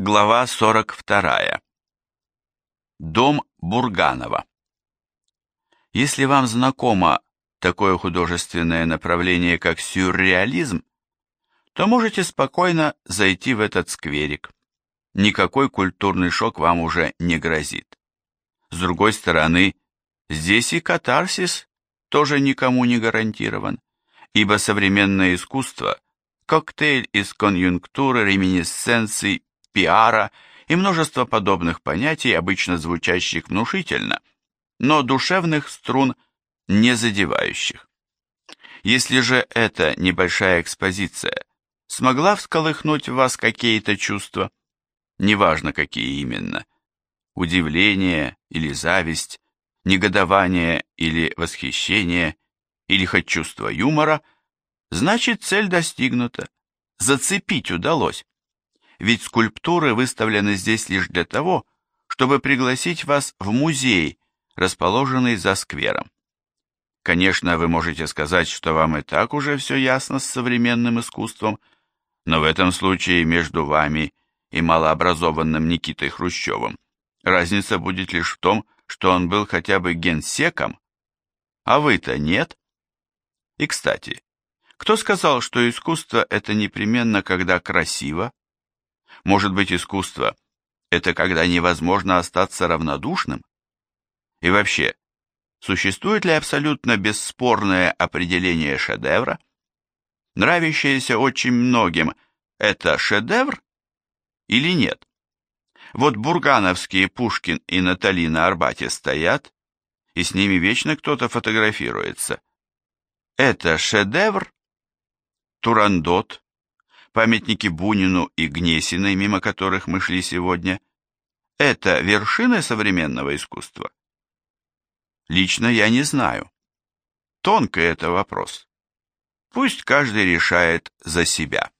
Глава 42. Дом Бурганова. Если вам знакомо такое художественное направление, как сюрреализм, то можете спокойно зайти в этот скверик. Никакой культурный шок вам уже не грозит. С другой стороны, здесь и катарсис тоже никому не гарантирован, ибо современное искусство – коктейль из конъюнктуры, реминисценций, пиара и множество подобных понятий, обычно звучащих внушительно, но душевных струн не задевающих. Если же эта небольшая экспозиция смогла всколыхнуть в вас какие-то чувства, неважно какие именно, удивление или зависть, негодование или восхищение, или хоть чувство юмора, значит цель достигнута, зацепить удалось ведь скульптуры выставлены здесь лишь для того, чтобы пригласить вас в музей, расположенный за сквером. Конечно, вы можете сказать, что вам и так уже все ясно с современным искусством, но в этом случае между вами и малообразованным Никитой Хрущевым разница будет лишь в том, что он был хотя бы генсеком, а вы-то нет. И, кстати, кто сказал, что искусство – это непременно, когда красиво, может быть, искусство – это когда невозможно остаться равнодушным? И вообще, существует ли абсолютно бесспорное определение шедевра? Нравящееся очень многим – это шедевр или нет? Вот бургановские Пушкин и Натали на Арбате стоят, и с ними вечно кто-то фотографируется. Это шедевр? Турандот, памятники Бунину и Гнесиной, мимо которых мы шли сегодня, это вершины современного искусства? Лично я не знаю. Тонкий это вопрос. Пусть каждый решает за себя.